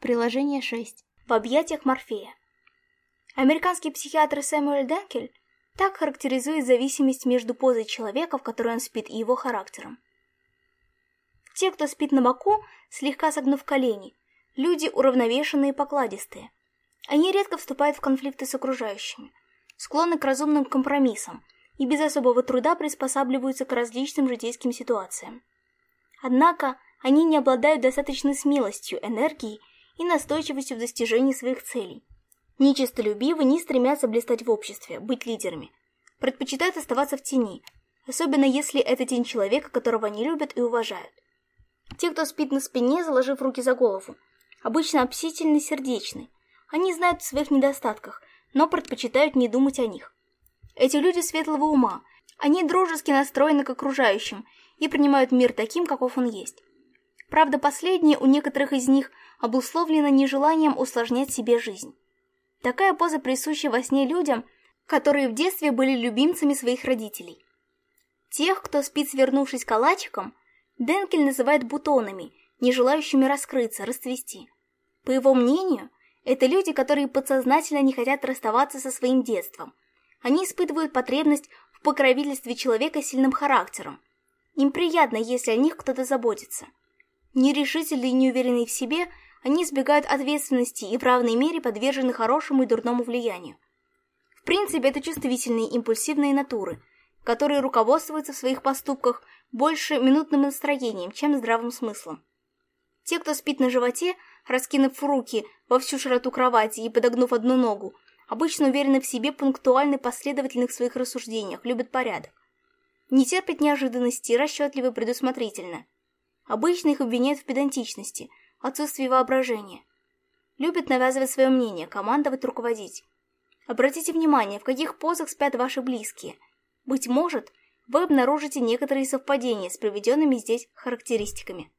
Приложение 6. В объятиях Морфея. Американский психиатр Сэмюэль Денкель так характеризует зависимость между позой человека, в которой он спит, и его характером. Те, кто спит на боку, слегка согнув колени, люди уравновешенные и покладистые. Они редко вступают в конфликты с окружающими, склонны к разумным компромиссам и без особого труда приспосабливаются к различным житейским ситуациям. Однако, они не обладают достаточной смелостью, энергией и настойчивостью в достижении своих целей. Ни честолюбивы, ни стремятся блистать в обществе, быть лидерами. Предпочитают оставаться в тени, особенно если это тень человека, которого они любят и уважают. Те, кто спит на спине, заложив руки за голову, обычно обсительны и сердечны. Они знают о своих недостатках, но предпочитают не думать о них. Эти люди светлого ума, они дружески настроены к окружающим и принимают мир таким, каков он есть. Правда, последнее у некоторых из них обусловлено нежеланием усложнять себе жизнь. Такая поза присуща во сне людям, которые в детстве были любимцами своих родителей. Тех, кто спит, свернувшись калачиком, Денкель называет бутонами, не желающими раскрыться, расцвести. По его мнению, это люди, которые подсознательно не хотят расставаться со своим детством. Они испытывают потребность в покровительстве человека с сильным характером. Им приятно, если о них кто-то заботится – Нерешительные и неуверенные в себе, они избегают ответственности и в равной мере подвержены хорошему и дурному влиянию. В принципе, это чувствительные импульсивные натуры, которые руководствуются в своих поступках больше минутным настроением, чем здравым смыслом. Те, кто спит на животе, раскинув руки во всю широту кровати и подогнув одну ногу, обычно уверены в себе, пунктуальны, последовательны в своих рассуждениях, любят порядок. Не терпят неожиданностей, расчетливы, предусмотрительно. Обычно их обвиняют в педантичности, отсутствии воображения. Любят навязывать свое мнение, командовать, руководить. Обратите внимание, в каких позах спят ваши близкие. Быть может, вы обнаружите некоторые совпадения с приведенными здесь характеристиками.